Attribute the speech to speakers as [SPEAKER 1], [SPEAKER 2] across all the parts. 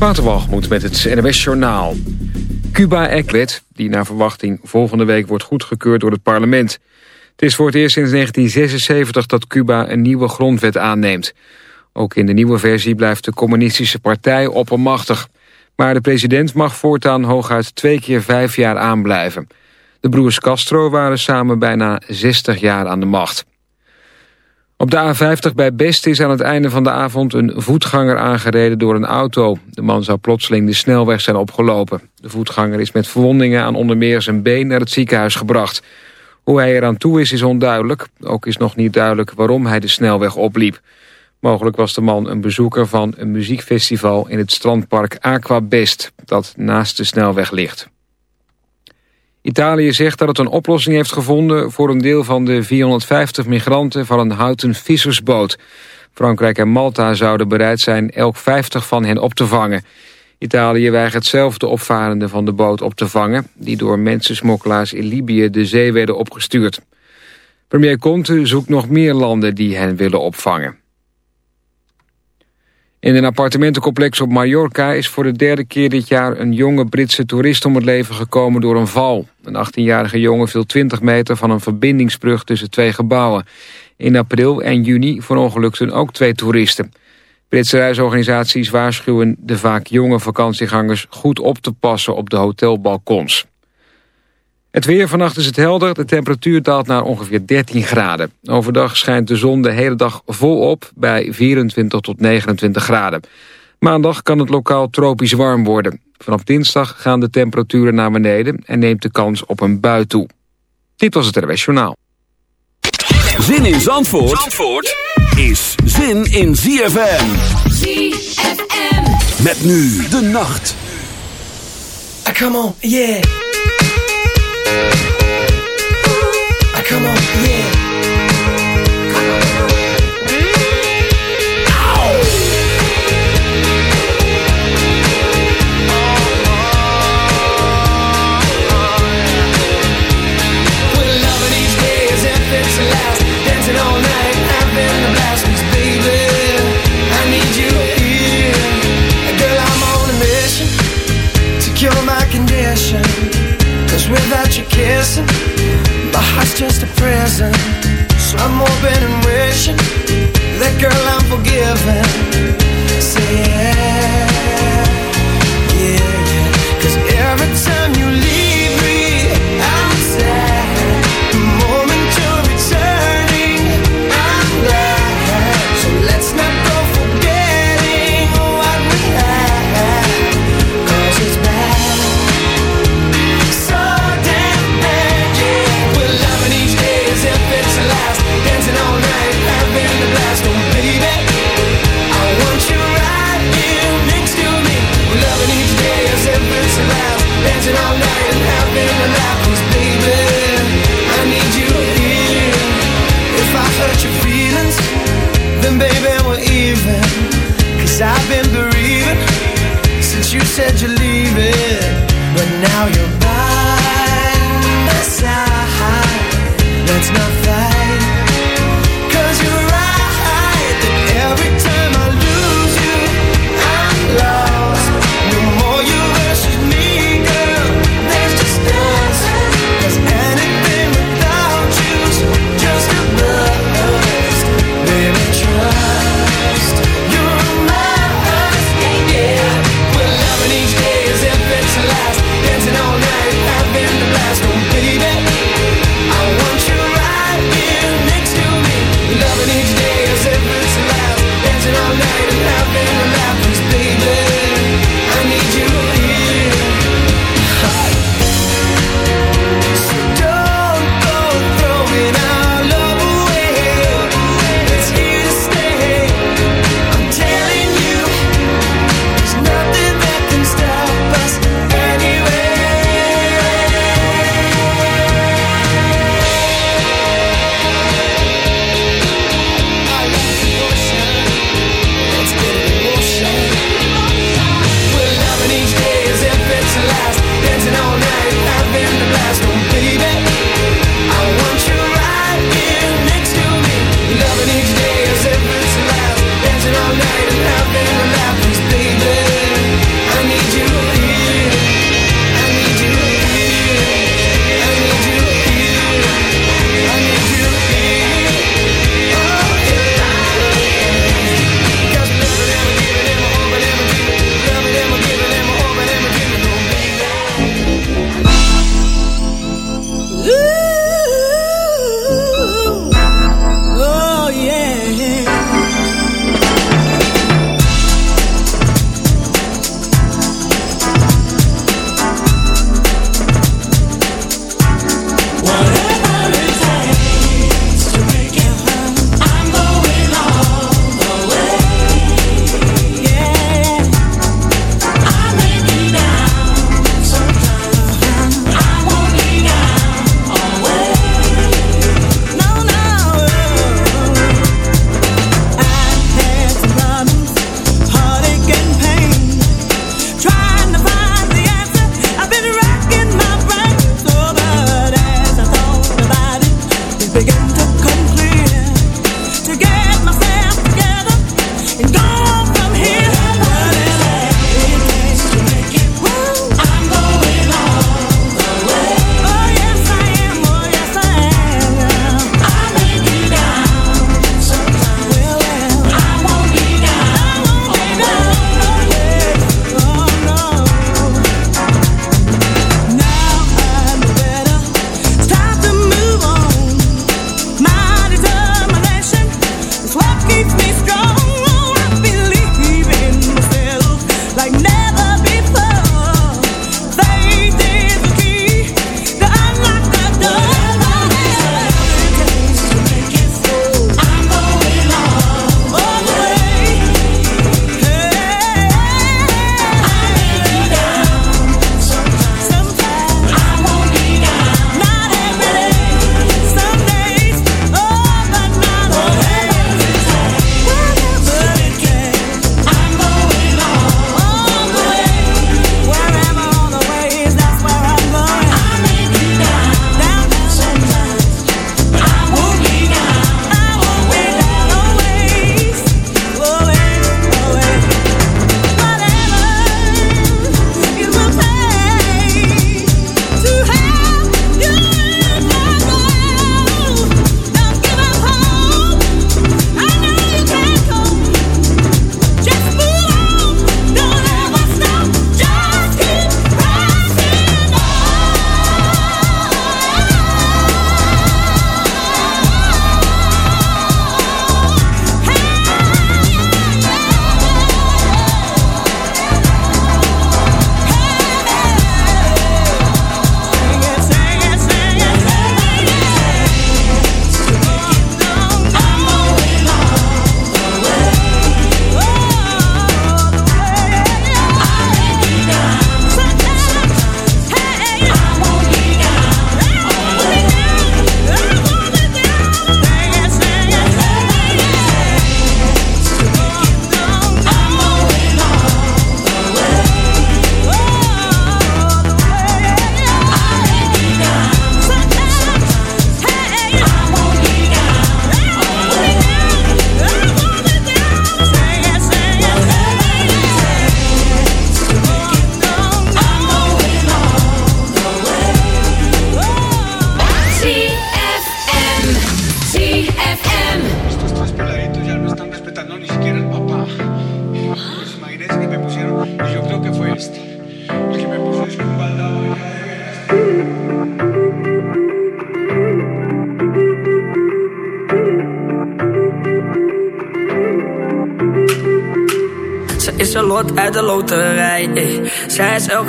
[SPEAKER 1] Waterwalgemoed met het NWS Journaal. Cuba-Ekwet, die naar verwachting volgende week wordt goedgekeurd door het parlement. Het is voor het eerst sinds 1976 dat Cuba een nieuwe grondwet aanneemt. Ook in de nieuwe versie blijft de communistische partij oppermachtig. Maar de president mag voortaan hooguit twee keer vijf jaar aanblijven. De broers Castro waren samen bijna 60 jaar aan de macht. Op de A50 bij Best is aan het einde van de avond een voetganger aangereden door een auto. De man zou plotseling de snelweg zijn opgelopen. De voetganger is met verwondingen aan onder meer zijn been naar het ziekenhuis gebracht. Hoe hij eraan toe is, is onduidelijk. Ook is nog niet duidelijk waarom hij de snelweg opliep. Mogelijk was de man een bezoeker van een muziekfestival in het strandpark Aqua Best, dat naast de snelweg ligt. Italië zegt dat het een oplossing heeft gevonden voor een deel van de 450 migranten van een houten vissersboot. Frankrijk en Malta zouden bereid zijn elk 50 van hen op te vangen. Italië weigert zelf de opvarenden van de boot op te vangen... die door mensensmokkelaars in Libië de zee werden opgestuurd. Premier Conte zoekt nog meer landen die hen willen opvangen. In een appartementencomplex op Mallorca is voor de derde keer dit jaar een jonge Britse toerist om het leven gekomen door een val. Een 18-jarige jongen viel 20 meter van een verbindingsbrug tussen twee gebouwen. In april en juni verongelukten ook twee toeristen. Britse reisorganisaties waarschuwen de vaak jonge vakantiegangers goed op te passen op de hotelbalkons. Het weer vannacht is het helder. De temperatuur daalt naar ongeveer 13 graden. Overdag schijnt de zon de hele dag volop bij 24 tot 29 graden. Maandag kan het lokaal tropisch warm worden. Vanaf dinsdag gaan de temperaturen naar beneden en neemt de kans op een bui toe. Dit was het RWS Journaal.
[SPEAKER 2] Zin in Zandvoort, Zandvoort is zin in ZFM.
[SPEAKER 3] ZFM.
[SPEAKER 2] Met nu de nacht.
[SPEAKER 4] Ah, come on, yeah. Ah, just a prison. So I'm hoping and wishing that girl I'm forgiven. Now you're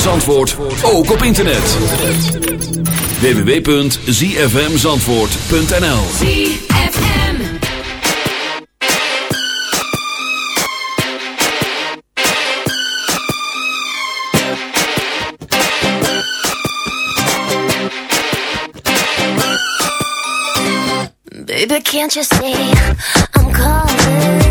[SPEAKER 2] Van Zandvoort, ook op internet. www.zfmzandvoort.nl
[SPEAKER 5] Baby, can't you see I'm calling?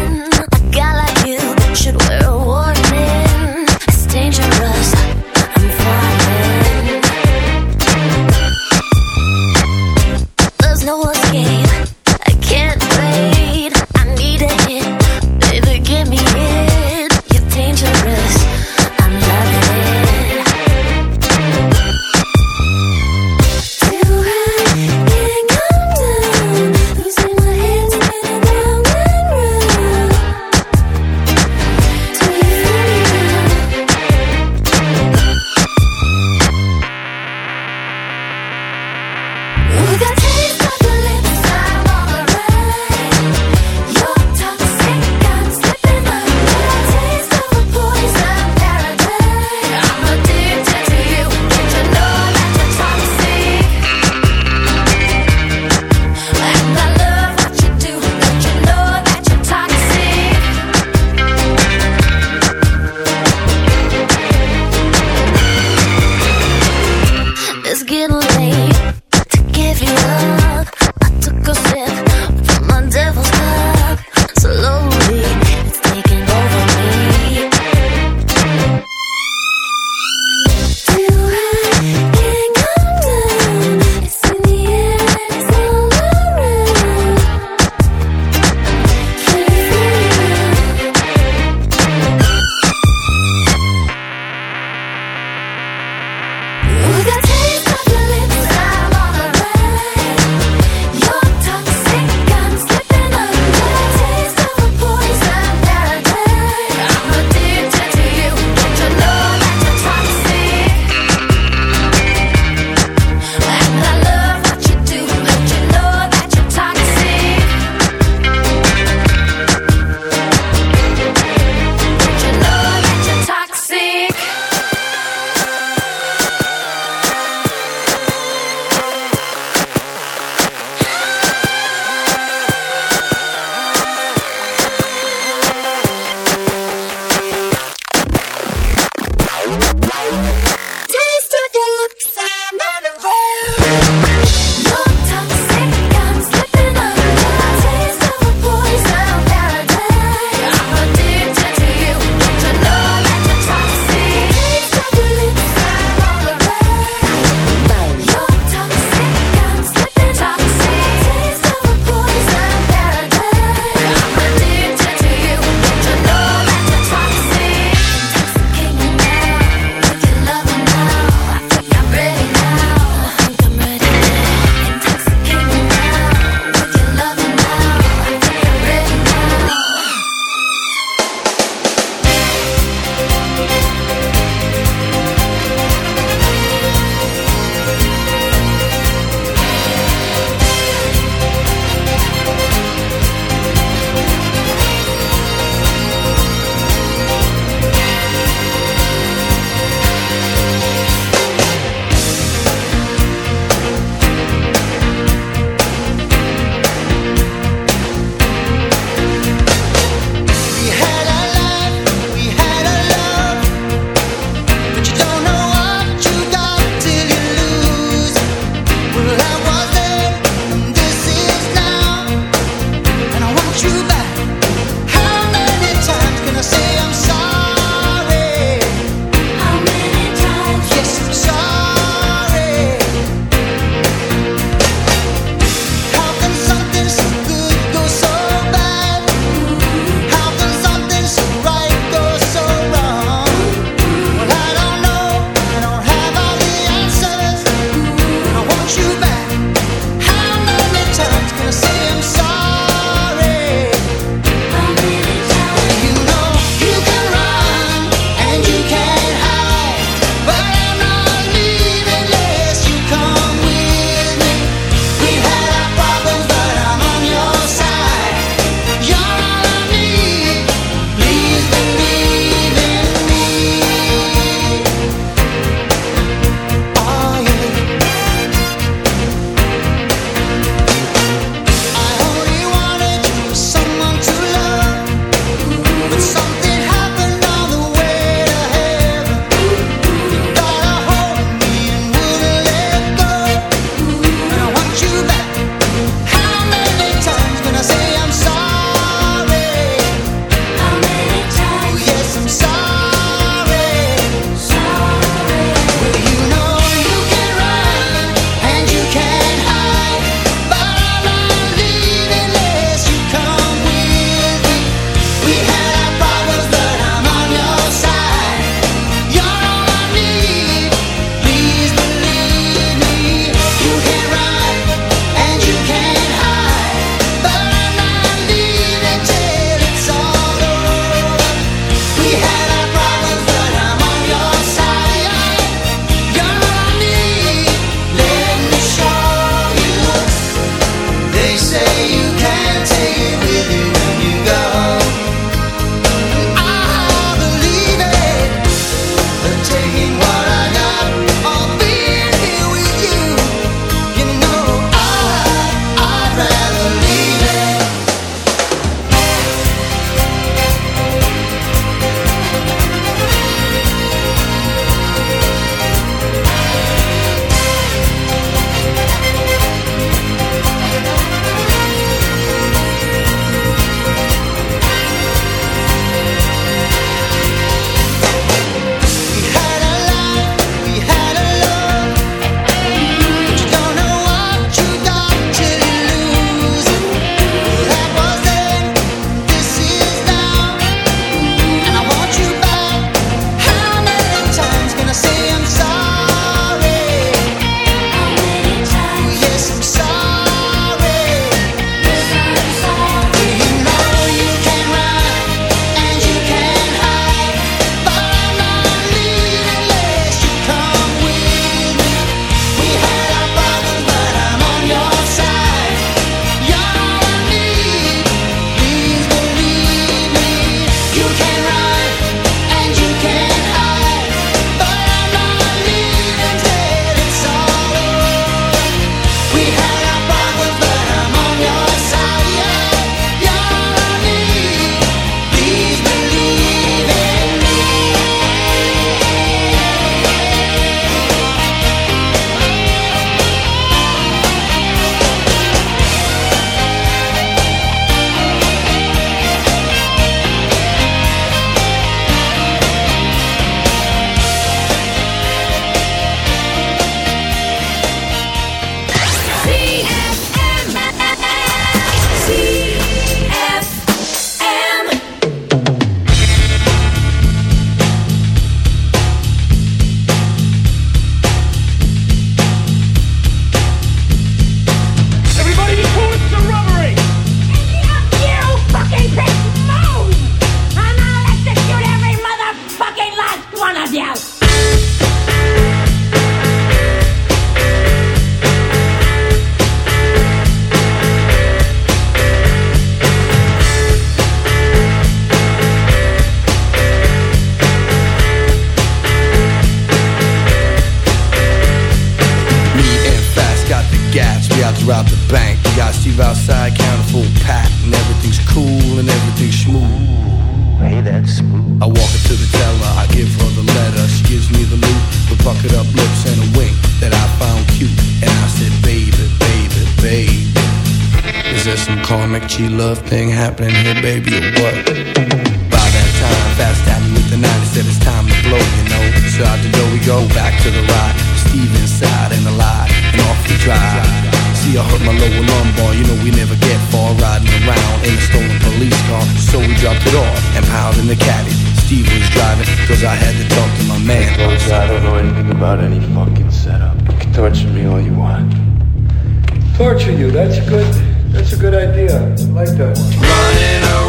[SPEAKER 5] yeah, I
[SPEAKER 6] like that one.
[SPEAKER 7] Running around.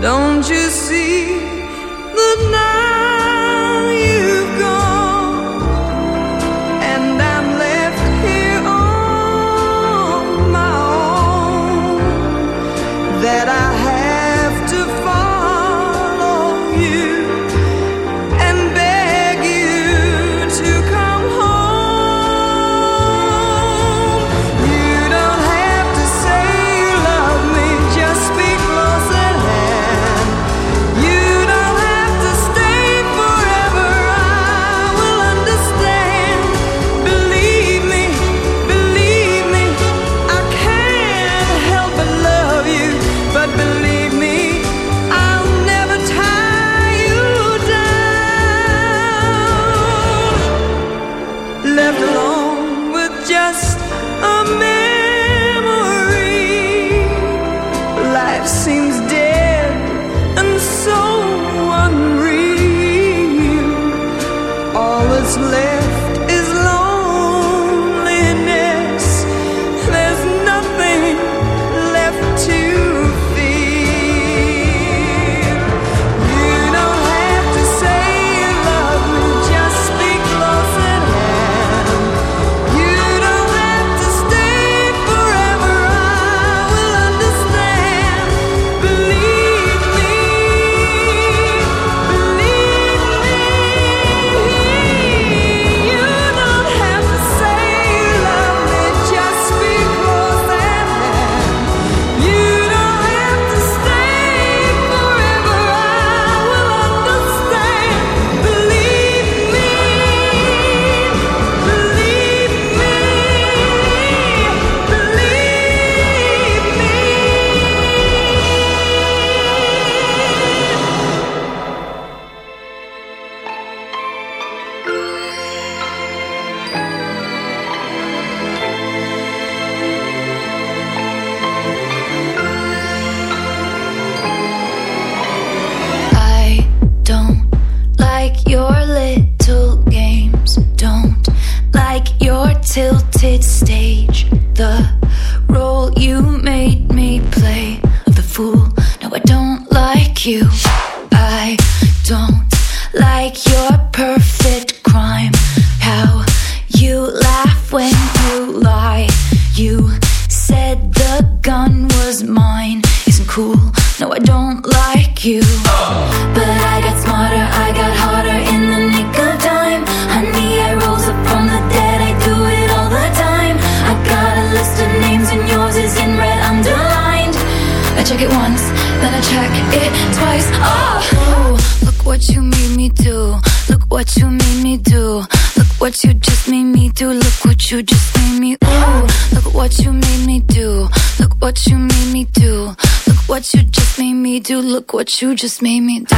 [SPEAKER 8] Don't you
[SPEAKER 9] see that now but you
[SPEAKER 10] just
[SPEAKER 11] made me.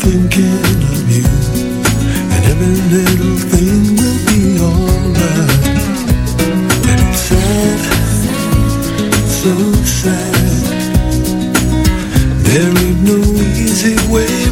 [SPEAKER 12] thinking of you, and every little thing will be alright. It's sad, so sad. There ain't no easy way